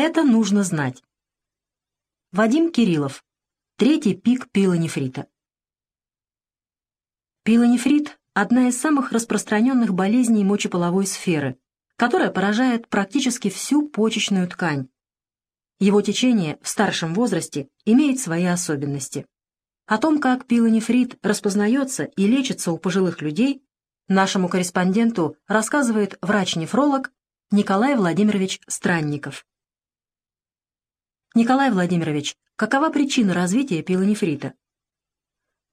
Это нужно знать. Вадим Кириллов. Третий пик пилонефрита. Пилонефрит – одна из самых распространенных болезней мочеполовой сферы, которая поражает практически всю почечную ткань. Его течение в старшем возрасте имеет свои особенности. О том, как пилонефрит распознается и лечится у пожилых людей, нашему корреспонденту рассказывает врач-нефролог Николай Владимирович Странников. Николай Владимирович, какова причина развития пилонефрита?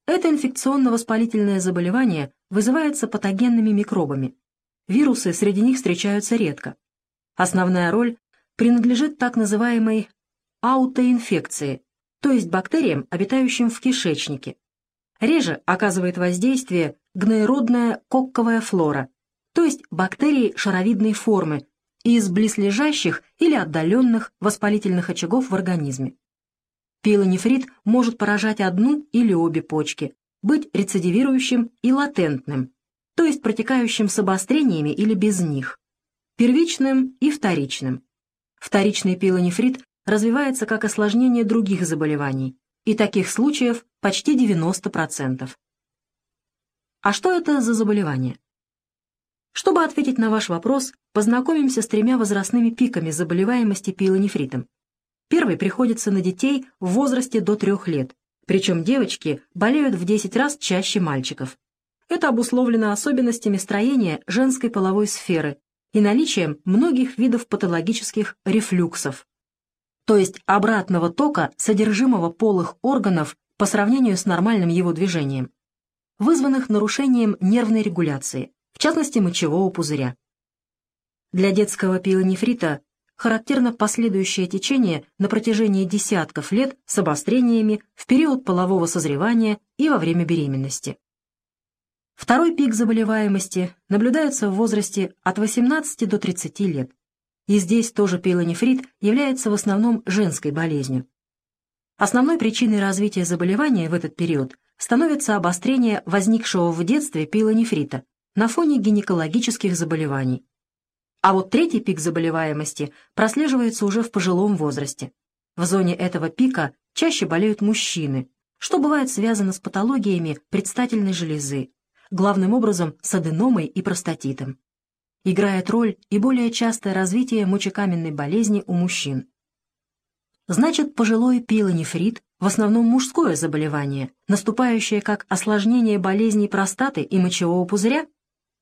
Это инфекционно-воспалительное заболевание вызывается патогенными микробами. Вирусы среди них встречаются редко. Основная роль принадлежит так называемой аутоинфекции, то есть бактериям, обитающим в кишечнике. Реже оказывает воздействие гноеродная кокковая флора, то есть бактерии шаровидной формы из близлежащих или отдаленных воспалительных очагов в организме. Пилонефрит может поражать одну или обе почки, быть рецидивирующим и латентным, то есть протекающим с обострениями или без них, первичным и вторичным. Вторичный пилонефрит развивается как осложнение других заболеваний, и таких случаев почти 90%. А что это за заболевание? Чтобы ответить на ваш вопрос, познакомимся с тремя возрастными пиками заболеваемости пилонефритом. Первый приходится на детей в возрасте до 3 лет, причем девочки болеют в 10 раз чаще мальчиков. Это обусловлено особенностями строения женской половой сферы и наличием многих видов патологических рефлюксов, то есть обратного тока содержимого полых органов по сравнению с нормальным его движением, вызванных нарушением нервной регуляции, в частности мочевого пузыря. Для детского пилонефрита характерно последующее течение на протяжении десятков лет с обострениями в период полового созревания и во время беременности. Второй пик заболеваемости наблюдается в возрасте от 18 до 30 лет. И здесь тоже пилонефрит является в основном женской болезнью. Основной причиной развития заболевания в этот период становится обострение возникшего в детстве пилонефрита на фоне гинекологических заболеваний. А вот третий пик заболеваемости прослеживается уже в пожилом возрасте. В зоне этого пика чаще болеют мужчины, что бывает связано с патологиями предстательной железы, главным образом с аденомой и простатитом играет роль и более частое развитие мочекаменной болезни у мужчин. Значит, пожилой пилонефрит в основном мужское заболевание, наступающее как осложнение болезней простаты и мочевого пузыря?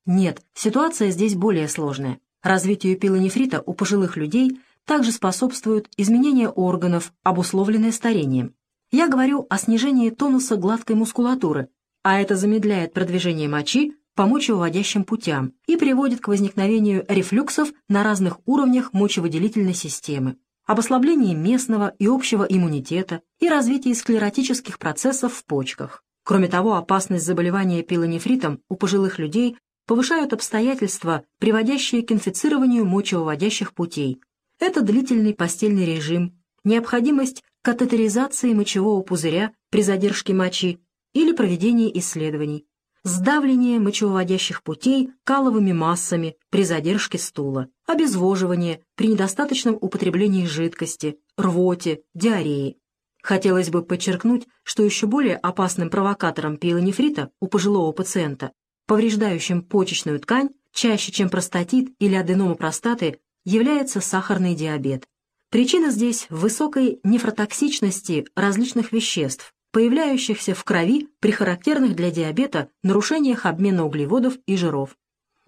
Нет, ситуация здесь более сложная. Развитию пилонефрита у пожилых людей также способствуют изменения органов, обусловленные старением. Я говорю о снижении тонуса гладкой мускулатуры, а это замедляет продвижение мочи по мочевыводящим путям и приводит к возникновению рефлюксов на разных уровнях мочевыделительной системы, об ослаблении местного и общего иммунитета и развитии склеротических процессов в почках. Кроме того, опасность заболевания пилонефритом у пожилых людей повышают обстоятельства, приводящие к инфицированию мочевыводящих путей. Это длительный постельный режим, необходимость катетеризации мочевого пузыря при задержке мочи или проведении исследований, сдавление мочевыводящих путей каловыми массами при задержке стула, обезвоживание при недостаточном употреблении жидкости, рвоте, диарее. Хотелось бы подчеркнуть, что еще более опасным провокатором пилонефрита у пожилого пациента, повреждающим почечную ткань, чаще, чем простатит или аденома простаты, является сахарный диабет. Причина здесь в высокой нефротоксичности различных веществ, появляющихся в крови при характерных для диабета нарушениях обмена углеводов и жиров.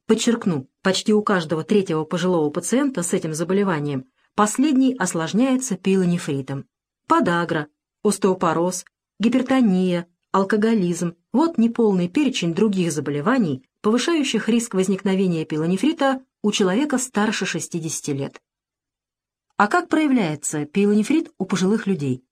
Подчеркну, почти у каждого третьего пожилого пациента с этим заболеванием последний осложняется пилонефритом. Подагра, остеопороз, гипертония, алкоголизм – вот неполный перечень других заболеваний, повышающих риск возникновения пилонефрита у человека старше 60 лет. А как проявляется пилонефрит у пожилых людей?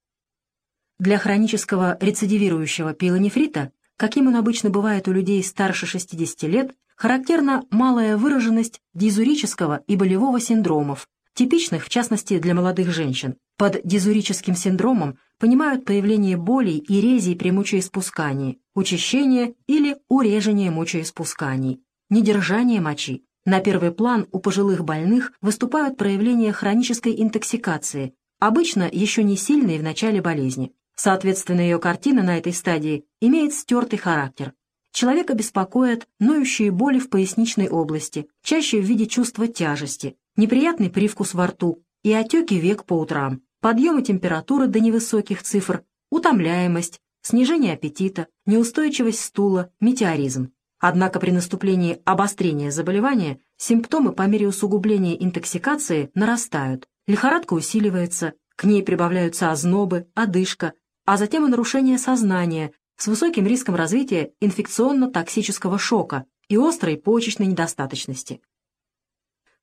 Для хронического рецидивирующего пилонефрита, каким он обычно бывает у людей старше 60 лет, характерна малая выраженность дизурического и болевого синдромов, типичных в частности для молодых женщин. Под дизурическим синдромом понимают появление болей и резей при мочеиспускании, учащение или урежение мочеиспусканий, недержание мочи, На первый план у пожилых больных выступают проявления хронической интоксикации, обычно еще не сильные в начале болезни. Соответственно, ее картина на этой стадии имеет стертый характер. Человека беспокоят ноющие боли в поясничной области, чаще в виде чувства тяжести, неприятный привкус во рту и отеки век по утрам, подъемы температуры до невысоких цифр, утомляемость, снижение аппетита, неустойчивость стула, метеоризм. Однако при наступлении обострения заболевания симптомы по мере усугубления интоксикации нарастают, лихорадка усиливается, к ней прибавляются ознобы, одышка, а затем и нарушение сознания с высоким риском развития инфекционно-токсического шока и острой почечной недостаточности.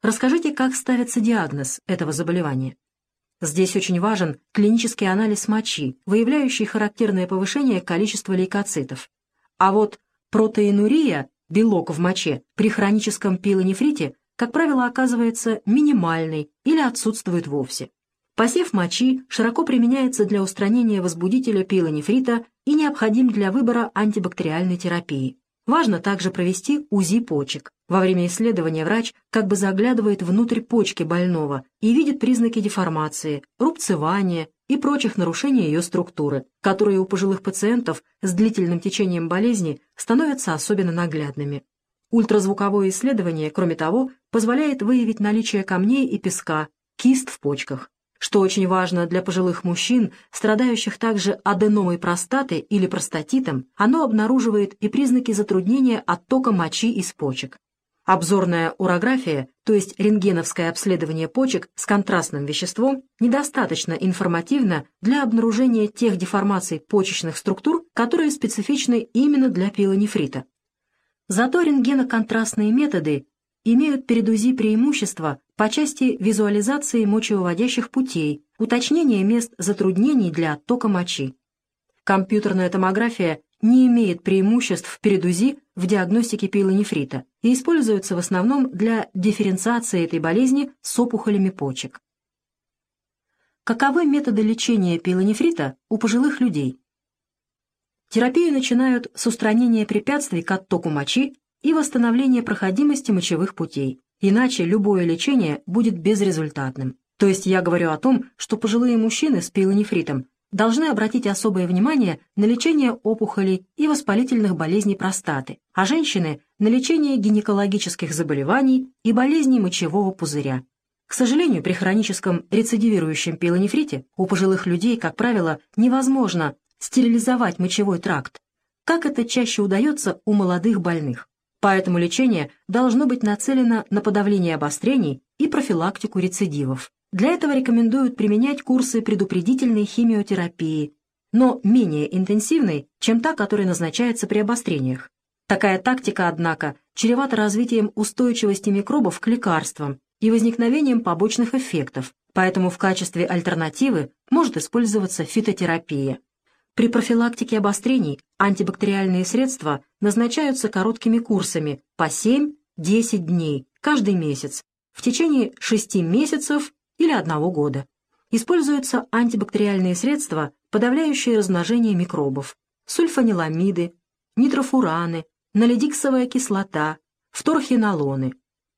Расскажите, как ставится диагноз этого заболевания? Здесь очень важен клинический анализ мочи, выявляющий характерное повышение количества лейкоцитов. А вот Протеинурия, белок в моче, при хроническом пилонефрите, как правило, оказывается минимальной или отсутствует вовсе. Посев мочи широко применяется для устранения возбудителя пилонефрита и необходим для выбора антибактериальной терапии. Важно также провести УЗИ почек. Во время исследования врач как бы заглядывает внутрь почки больного и видит признаки деформации, рубцевания и прочих нарушений ее структуры, которые у пожилых пациентов с длительным течением болезни становятся особенно наглядными. Ультразвуковое исследование, кроме того, позволяет выявить наличие камней и песка, кист в почках, что очень важно для пожилых мужчин, страдающих также аденомой простаты или простатитом, оно обнаруживает и признаки затруднения оттока мочи из почек. Обзорная урография, то есть рентгеновское обследование почек с контрастным веществом, недостаточно информативна для обнаружения тех деформаций почечных структур, которые специфичны именно для пилонефрита. Зато рентгеноконтрастные методы имеют перед УЗИ преимущество по части визуализации мочевыводящих путей, уточнения мест затруднений для оттока мочи. Компьютерная томография не имеет преимуществ перед УЗИ в диагностике пилонефрита и используется в основном для дифференциации этой болезни с опухолями почек. Каковы методы лечения пилонефрита у пожилых людей? Терапию начинают с устранения препятствий к оттоку мочи и восстановления проходимости мочевых путей, иначе любое лечение будет безрезультатным. То есть я говорю о том, что пожилые мужчины с пилонефритом должны обратить особое внимание на лечение опухолей и воспалительных болезней простаты, а женщины – на лечение гинекологических заболеваний и болезней мочевого пузыря. К сожалению, при хроническом рецидивирующем пилонефрите у пожилых людей, как правило, невозможно стерилизовать мочевой тракт, как это чаще удается у молодых больных. Поэтому лечение должно быть нацелено на подавление обострений и профилактику рецидивов. Для этого рекомендуют применять курсы предупредительной химиотерапии, но менее интенсивной, чем та, которая назначается при обострениях. Такая тактика, однако, чревата развитием устойчивости микробов к лекарствам и возникновением побочных эффектов, поэтому в качестве альтернативы может использоваться фитотерапия. При профилактике обострений антибактериальные средства назначаются короткими курсами по 7-10 дней каждый месяц в течение 6 месяцев или одного года. Используются антибактериальные средства, подавляющие размножение микробов, сульфаниламиды, нитрофураны, налидиксовая кислота, фторхинолоны.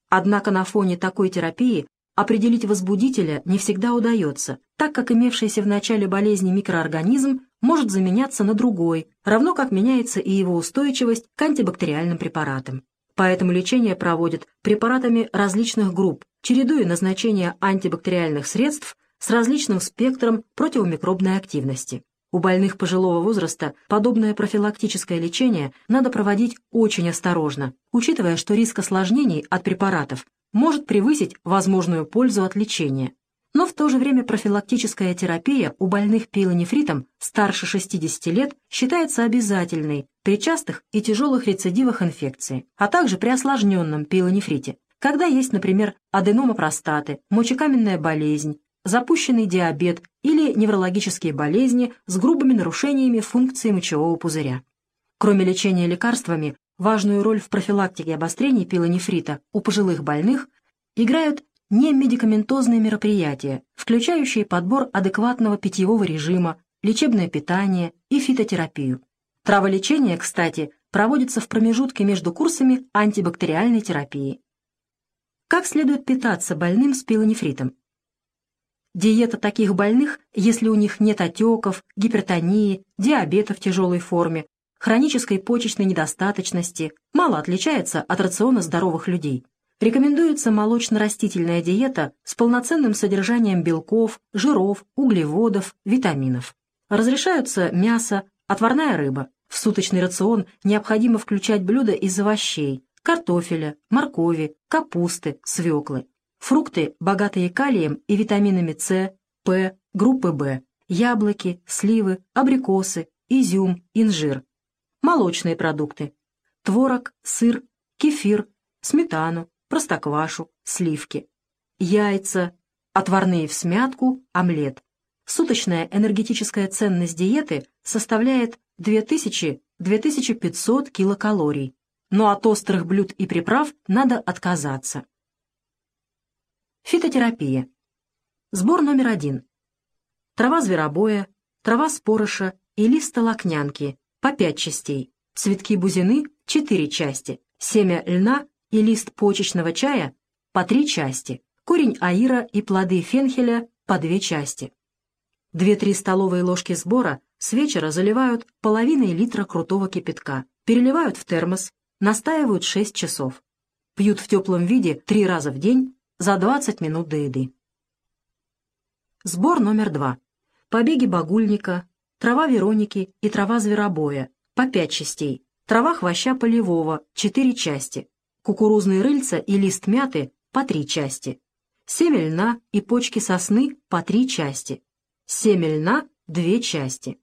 Однако на фоне такой терапии определить возбудителя не всегда удается, так как имевшийся в начале болезни микроорганизм может заменяться на другой, равно как меняется и его устойчивость к антибактериальным препаратам. Поэтому лечение проводят препаратами различных групп, чередуя назначение антибактериальных средств с различным спектром противомикробной активности. У больных пожилого возраста подобное профилактическое лечение надо проводить очень осторожно, учитывая, что риск осложнений от препаратов может превысить возможную пользу от лечения. Но в то же время профилактическая терапия у больных пилонефритом старше 60 лет считается обязательной при частых и тяжелых рецидивах инфекции, а также при осложненном пилонефрите, когда есть, например, аденома простаты, мочекаменная болезнь, запущенный диабет или неврологические болезни с грубыми нарушениями функции мочевого пузыря. Кроме лечения лекарствами, важную роль в профилактике обострений пилонефрита у пожилых больных играют немедикаментозные мероприятия, включающие подбор адекватного питьевого режима, лечебное питание и фитотерапию. Траволечение, кстати, проводится в промежутке между курсами антибактериальной терапии. Как следует питаться больным с пилонефритом? Диета таких больных, если у них нет отеков, гипертонии, диабета в тяжелой форме, хронической почечной недостаточности, мало отличается от рациона здоровых людей. Рекомендуется молочно-растительная диета с полноценным содержанием белков, жиров, углеводов, витаминов. Разрешаются мясо, отварная рыба. В суточный рацион необходимо включать блюда из овощей, картофеля, моркови, капусты, свеклы. Фрукты, богатые калием и витаминами С, П, группы В, яблоки, сливы, абрикосы, изюм, инжир. Молочные продукты. Творог, сыр, кефир, сметану, простоквашу, сливки. Яйца, отварные в смятку, омлет. Суточная энергетическая ценность диеты составляет 2000-2500 килокалорий, но от острых блюд и приправ надо отказаться. Фитотерапия. Сбор номер один. Трава зверобоя, трава спорыша и лист лакнянки по пять частей, цветки бузины – четыре части, семя льна и лист почечного чая – по три части, корень аира и плоды фенхеля – по две части. Две-три столовые ложки сбора с вечера заливают половиной литра крутого кипятка, переливают в термос, настаивают 6 часов. Пьют в теплом виде три раза в день за 20 минут до еды. Сбор номер два. Побеги багульника, трава вероники и трава зверобоя по 5 частей, трава хвоща полевого 4 части, кукурузные рыльца и лист мяты по 3 части, семя льна и почки сосны по 3 части, семя льна — 2 части.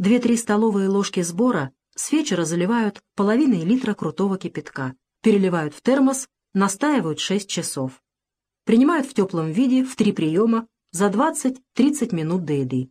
2-3 столовые ложки сбора с вечера заливают половиной литра крутого кипятка, переливают в термос настаивают 6 часов. Принимают в теплом виде в три приема за 20-30 минут до еды.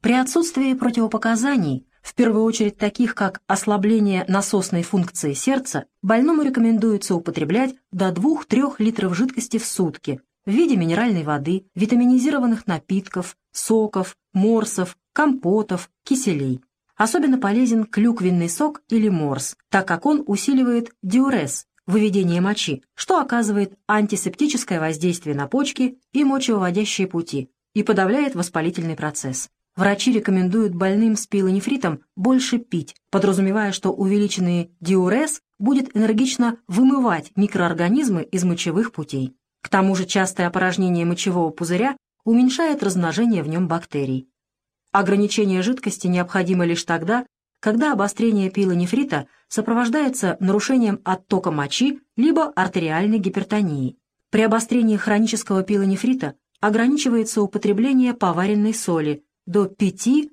При отсутствии противопоказаний, в первую очередь таких как ослабление насосной функции сердца, больному рекомендуется употреблять до 2-3 литров жидкости в сутки в виде минеральной воды, витаминизированных напитков, соков, морсов, компотов, киселей. Особенно полезен клюквенный сок или морс, так как он усиливает диурез, выведение мочи, что оказывает антисептическое воздействие на почки и мочевыводящие пути и подавляет воспалительный процесс. Врачи рекомендуют больным с пилонефритом больше пить, подразумевая, что увеличенный диурез будет энергично вымывать микроорганизмы из мочевых путей. К тому же частое опорожнение мочевого пузыря уменьшает размножение в нем бактерий. Ограничение жидкости необходимо лишь тогда, когда обострение пилонефрита сопровождается нарушением оттока мочи либо артериальной гипертонией. При обострении хронического пилонефрита ограничивается употребление поваренной соли до 5-8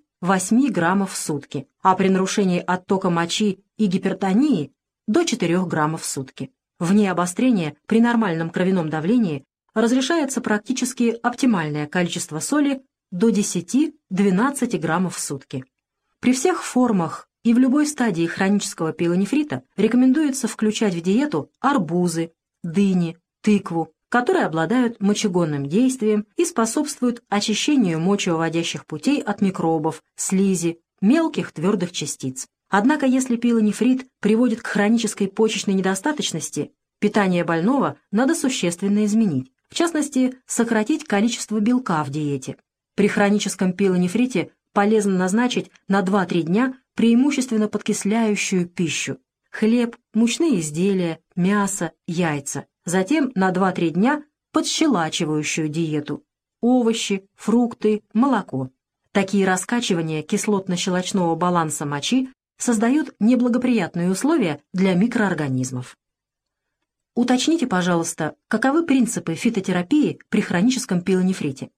граммов в сутки, а при нарушении оттока мочи и гипертонии до 4 граммов в сутки. Вне обострения при нормальном кровяном давлении разрешается практически оптимальное количество соли до 10-12 граммов в сутки. При всех формах и в любой стадии хронического пилонефрита рекомендуется включать в диету арбузы, дыни, тыкву, которые обладают мочегонным действием и способствуют очищению мочевыводящих путей от микробов, слизи, мелких твердых частиц. Однако если пилонефрит приводит к хронической почечной недостаточности, питание больного надо существенно изменить, в частности, сократить количество белка в диете. При хроническом пилонефрите полезно назначить на 2-3 дня преимущественно подкисляющую пищу – хлеб, мучные изделия, мясо, яйца. Затем на 2-3 дня подщелачивающую диету – овощи, фрукты, молоко. Такие раскачивания кислотно-щелочного баланса мочи создают неблагоприятные условия для микроорганизмов. Уточните, пожалуйста, каковы принципы фитотерапии при хроническом пилонефрите?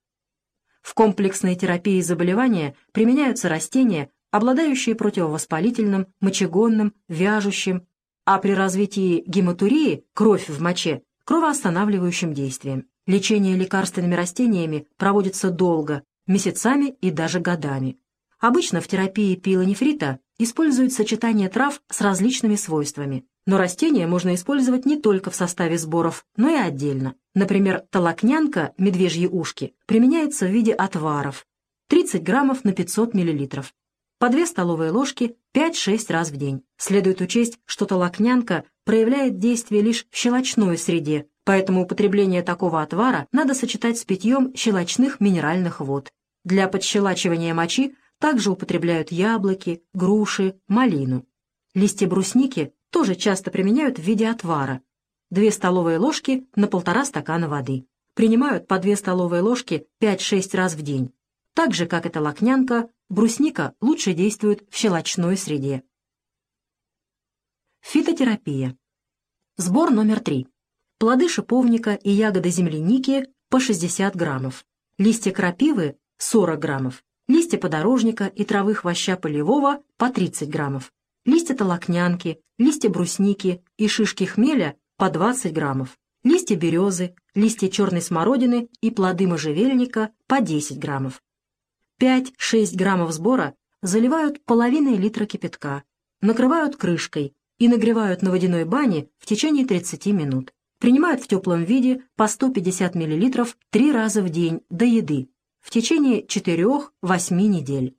В комплексной терапии заболевания применяются растения, обладающие противовоспалительным, мочегонным, вяжущим, а при развитии гематурии, кровь в моче, кровоостанавливающим действием. Лечение лекарственными растениями проводится долго, месяцами и даже годами. Обычно в терапии пилонефрита используют сочетание трав с различными свойствами, но растения можно использовать не только в составе сборов, но и отдельно. Например, толокнянка, медвежьи ушки, применяется в виде отваров 30 граммов на 500 миллилитров. По 2 столовые ложки 5-6 раз в день. Следует учесть, что толокнянка проявляет действие лишь в щелочной среде, поэтому употребление такого отвара надо сочетать с питьем щелочных минеральных вод. Для подщелачивания мочи также употребляют яблоки, груши, малину. Листья брусники тоже часто применяют в виде отвара. 2 столовые ложки на полтора стакана воды. Принимают по 2 столовые ложки 5-6 раз в день. Так же, как эта лакнянка, брусника лучше действует в щелочной среде. Фитотерапия. Сбор номер 3. Плоды шиповника и ягоды земляники по 60 граммов. Листья крапивы 40 граммов. Листья подорожника и травы хвоща полевого по 30 граммов листья толокнянки, листья брусники и шишки хмеля по 20 граммов, листья березы, листья черной смородины и плоды можжевельника по 10 граммов. 5-6 граммов сбора заливают половиной литра кипятка, накрывают крышкой и нагревают на водяной бане в течение 30 минут. Принимают в теплом виде по 150 мл 3 раза в день до еды в течение 4-8 недель.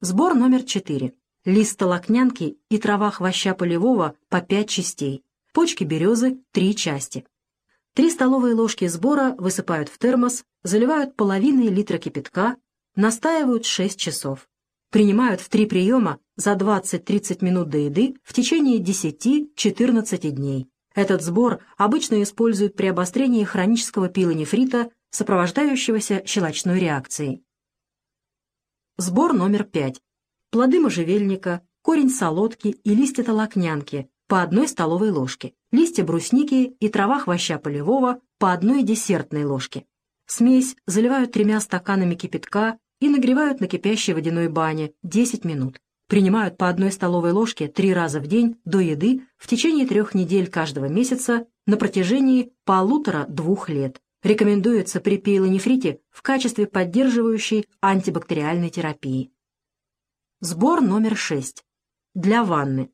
Сбор номер 4 лист толокнянки и трава хвоща полевого по 5 частей, почки березы — 3 части. 3 столовые ложки сбора высыпают в термос, заливают половиной литра кипятка, настаивают 6 часов. Принимают в 3 приема за 20-30 минут до еды в течение 10-14 дней. Этот сбор обычно используют при обострении хронического пилонефрита, сопровождающегося щелочной реакцией. Сбор номер 5 плоды можжевельника, корень солодки и листья толокнянки по одной столовой ложке, листья брусники и трава хвоща полевого по одной десертной ложке. Смесь заливают тремя стаканами кипятка и нагревают на кипящей водяной бане 10 минут. Принимают по одной столовой ложке три раза в день до еды в течение трех недель каждого месяца на протяжении полутора-двух лет. Рекомендуется при пейлонефрите в качестве поддерживающей антибактериальной терапии. Сбор номер 6. Для ванны.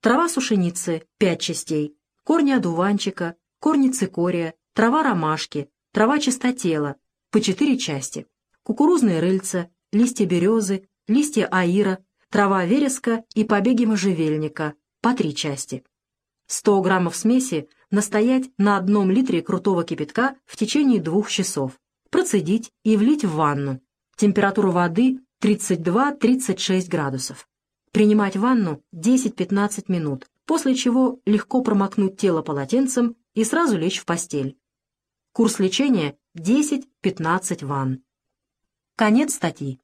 Трава сушеницы – 5 частей, корни одуванчика, корни цикория, трава ромашки, трава чистотела – по 4 части, кукурузные рыльца, листья березы, листья аира, трава вереска и побеги можжевельника – по 3 части. 100 граммов смеси настоять на одном литре крутого кипятка в течение двух часов, процедить и влить в ванну. Температура воды 32-36 градусов. Принимать ванну 10-15 минут, после чего легко промокнуть тело полотенцем и сразу лечь в постель. Курс лечения 10-15 ванн. Конец статьи.